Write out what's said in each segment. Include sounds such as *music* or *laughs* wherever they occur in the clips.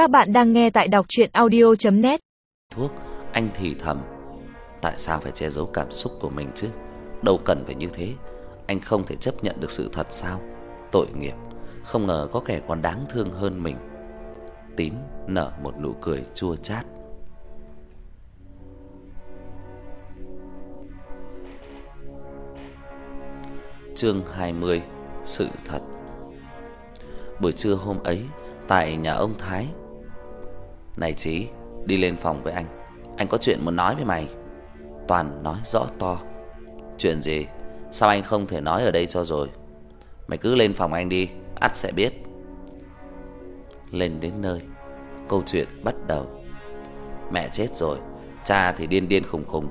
Các bạn đang nghe tại đọc chuyện audio.net Thuốc, anh thì thầm. Tại sao phải che giấu cảm xúc của mình chứ? Đâu cần phải như thế. Anh không thể chấp nhận được sự thật sao? Tội nghiệp. Không ngờ có kẻ còn đáng thương hơn mình. Tín nở một nụ cười chua chát. Chương 20 Sự thật. Buổi trưa hôm ấy Tại nhà ông Thái này Chí, Đi lên phòng với anh. Anh có chuyện muốn nói với mày. Toàn nói rõ to. Chuyện gì? Sao anh không thể nói ở đây cho rồi? Mày cứ lên phòng anh đi, ắt sẽ biết. Lên đến nơi, Câu chuyện bắt đầu. Mẹ chết rồi, Cha thì điên điên khùng khùng.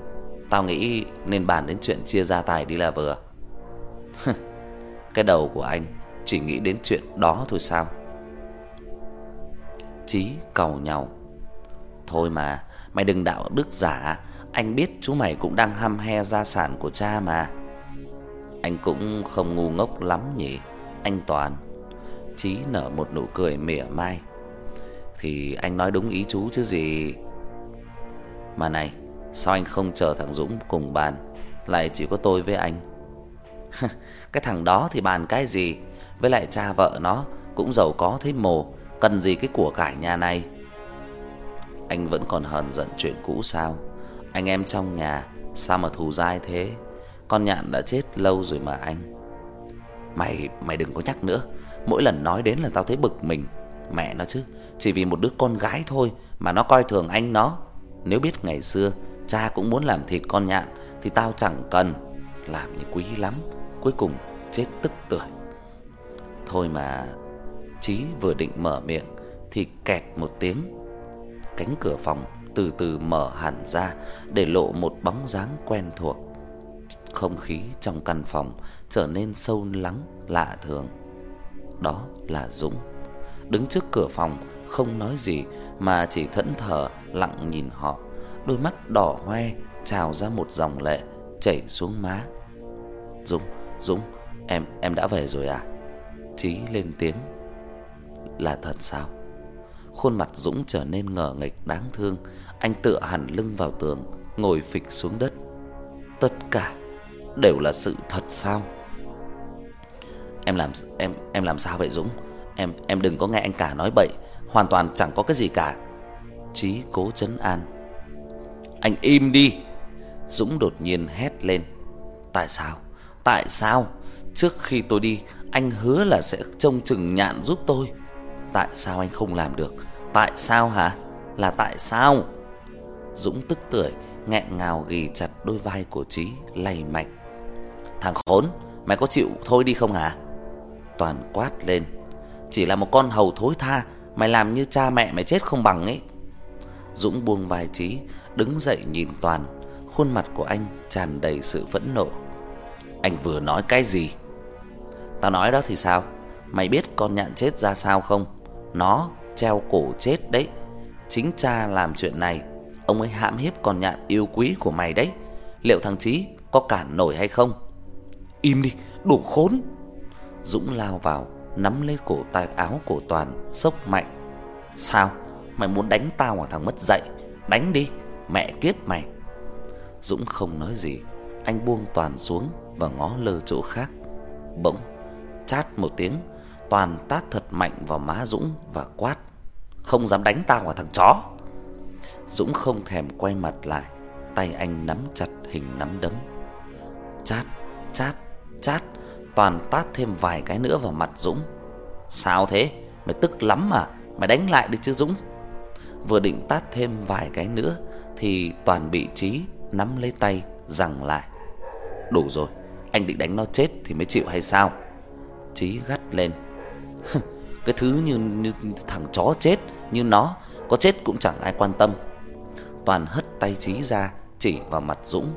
Tao nghĩ nên bàn đến chuyện chia gia tài đi là vừa. *laughs* Cái đầu của anh Chỉ nghĩ đến chuyện đó thôi sao? Chí cầu nhau. Thôi mà, Mày đừng đạo đức giả. Anh biết chú mày cũng đang ham he gia sản của cha mà. Anh cũng không ngu ngốc lắm nhỉ, Anh Toàn. Chí nở một nụ cười mỉa mai. Thì anh nói đúng ý chú chứ gì? Mà này, Sao anh không chờ thằng Dũng cùng bàn? Lại chỉ có tôi với anh. *laughs* Cái thằng đó thì bàn cái gì? Với lại cha vợ nó Cũng giàu có thấy mồ. Cần gì cái của cải nhà này? Anh vẫn còn hờn giận chuyện cũ sao? Anh em trong nhà, Sao mà thù dai thế? Con nhạn đã chết lâu rồi mà anh. Mày mày đừng có nhắc nữa. Mỗi lần nói đến là tao thấy bực mình. Mẹ nó chứ, Chỉ vì một đứa con gái thôi Mà nó coi thường anh nó. Nếu biết ngày xưa Cha cũng muốn làm thịt con nhạn Thì tao chẳng cần. Làm như quý lắm, Cuối cùng chết tức tưởi. Thôi mà Chí vừa định mở miệng Thì kẹt một tiếng. Cánh cửa phòng từ từ mở hẳn ra Để lộ một bóng dáng quen thuộc. Không khí trong căn phòng Trở nên sâu lắng lạ thường. Đó là Dũng. Đứng trước cửa phòng Không nói gì Mà chỉ thẫn thờ lặng nhìn họ. Đôi mắt đỏ hoe Trào ra một dòng lệ Chảy xuống má. Dũng, Dũng Em, em đã về rồi à? Chí lên tiếng. Là thật sao? Khuôn mặt Dũng trở nên ngờ nghịch đáng thương. Anh tựa hẳn lưng vào tường, Ngồi phịch xuống đất. Tất cả đều là sự thật sao? Em làm, em em làm sao vậy Dũng? Em em đừng có nghe anh cả nói bậy. Hoàn toàn chẳng có cái gì cả. Chí cố trấn an. Anh im đi. Dũng đột nhiên hét lên. Tại sao? Tại sao? Trước khi tôi đi, Anh hứa là sẽ trông chừng nhạn giúp tôi. Tại sao anh không làm được? Tại sao hả? Là tại sao? Dũng tức tưởi, nghẹn ngào ghì chặt đôi vai của Trí lay mạnh. Thằng khốn, Mày có chịu thôi đi không hả? Toàn quát lên. Chỉ là một con hầu thối tha, Mày làm như cha mẹ mày chết không bằng ấy. Dũng buông vai Trí Đứng dậy nhìn Toàn. Khuôn mặt của anh tràn đầy sự phẫn nộ. Anh vừa nói cái gì? Tao nói đó thì sao? Mày biết con nhạn chết ra sao không? Nó treo cổ chết đấy. Chính cha làm chuyện này, Ông ấy hãm hiếp con nhạn yêu quý của mày đấy. Liệu thằng Chí có cản nổi hay không? Im đi đủ khốn. Dũng lao vào, Nắm lấy cổ tay áo của Toàn, Sốc mạnh. Sao? Mày muốn đánh tao à thằng mất dạy? Đánh đi, mẹ kiếp mày. Dũng không nói gì. Anh buông Toàn xuống Và ngó lơ chỗ khác. Bỗng, chát một tiếng Toàn tát thật mạnh vào má Dũng và quát Không dám đánh tao à thằng chó? Dũng không thèm quay mặt lại Tay anh nắm chặt hình nắm đấm. Chát, chát, chát Toàn tát thêm vài cái nữa vào mặt Dũng. Sao thế? Mày tức lắm mà Mày đánh lại đi chứ Dũng? Vừa định tát thêm vài cái nữa Thì Toàn bị Trí nắm lấy tay Rằng lại. Đủ rồi Anh định đánh nó chết thì mới chịu hay sao? Trí gắt lên. *laughs* Cái thứ như, như thằng chó chết Như nó Có chết cũng chẳng ai quan tâm. Toàn hất tay Trí ra Chỉ vào mặt Dũng.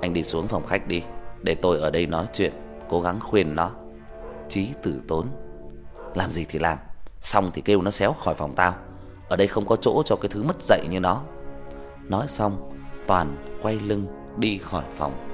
Anh đi xuống phòng khách đi Để tôi ở đây nói chuyện Cố gắng khuyên nó. Trí tử tốn. Làm gì thì làm Xong thì kêu nó xéo khỏi phòng tao. Ở đây không có chỗ cho cái thứ mất dạy như nó. Nói xong Toàn quay lưng đi khỏi phòng.